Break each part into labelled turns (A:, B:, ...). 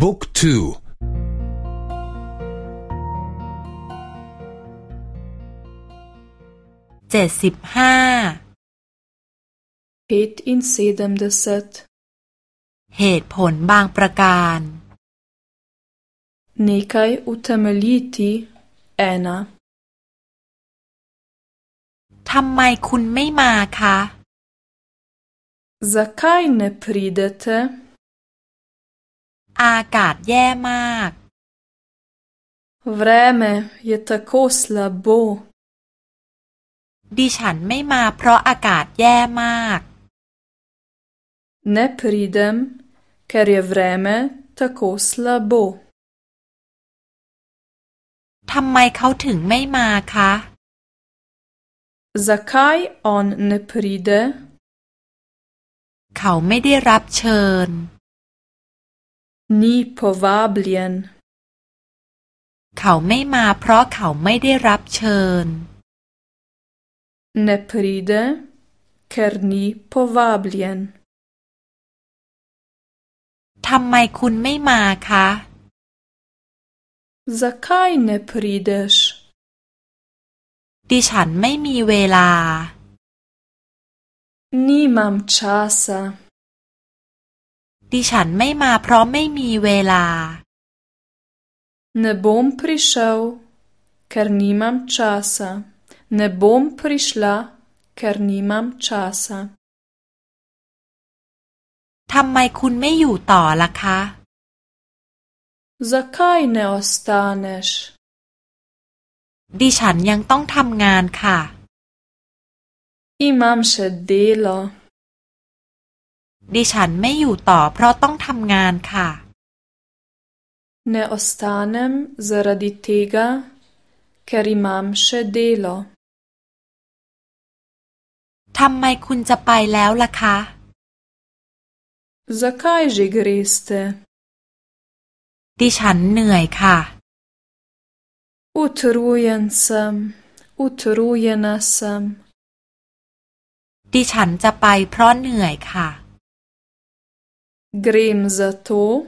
A: บุ๊กทู
B: เจ็ดสิบห้า
C: petinsedemdeset
B: เหตุผลบางประการ
C: nekaj utemeljiti ena
B: ทำไมคุณไม่มาคะ
C: zakaj ne pridete
B: อากาศแย่มาก
C: vreme je tako slabo
B: ดิฉันไม่มาเพราะอากาศแย่มาก
C: ne pridem ker je vreme tako slabo
B: ทำไมเขาถึงไม่มาคะ
C: zakaj on ne pride
B: เขาไม่ได้รับเชิญ
C: ni povabljen
B: เขาไม่มาเพราะเขาไม่ได้รับเชิญ
C: ne pride ker ni povabljen
B: ทำไมคุณไม่มาคะ
C: zakaj ne prideš
B: ดิฉันไม่มีเวลา
C: nimam časa
B: ดิฉันไม่มาเพราะไม่มีเวลา
C: ne bom prišel ker nimam časa ne bom prišla ker nimam časa
B: ทำไมคุณไม่อยู่ต่อล่ะคะ
C: zakaj ne ostaneš
B: ดิฉันยังต้องทำงานค่ะ
C: imam še delo
B: ดิฉันไม่อยู่ต่อเพราะต้องทำงานค่ะ
C: ne ostanem zaradi tega ker imam še delo
B: ทำไมคุณจะไปแล้วล่ะคะ
C: zakaj že greste
B: ดิฉันเหนื่อยค่ะ
C: utrujen sem utrujena sem
B: ดิฉันจะไปเพราะเหนื่อยค่ะ
C: grem zato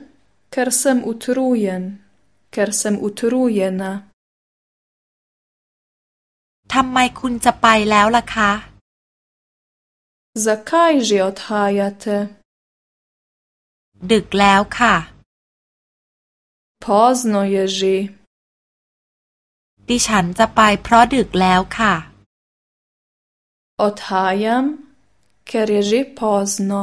C: ker sem utrujen ker sem utrujena
B: ทำไมคุณจะไปแล้วล่ะคะ
C: zakaj že odhajate
B: ดึกแล้วค่ะ
C: pozno je že
B: ดิฉันจะไปเพราะดึกแล้วค่ะ
C: odhajam ker je že pozno